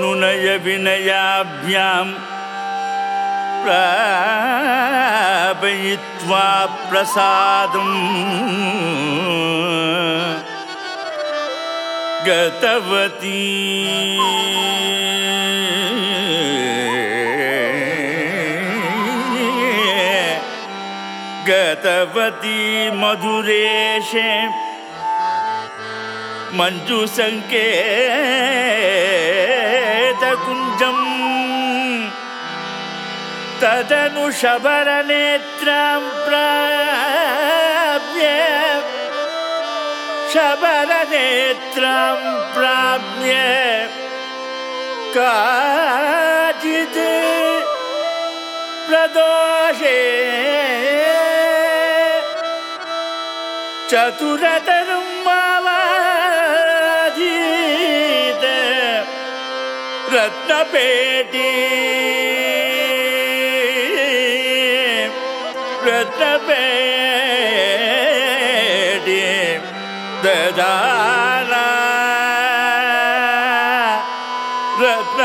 अनुनय विनयाभ्यां प्रापयित्वा प्रसादम्। गतवती। गतवती मधुरेशे। मञ्जुसङ्केतकुञ्जम् तदनु शबरनेत्रां प्राप्य शबरनेत्रां प्राप्य काचित् प्रदोषे चतुरतरं मावाधीत रत्नपेटी ജഗത്ത പേടി ദാര രത്ന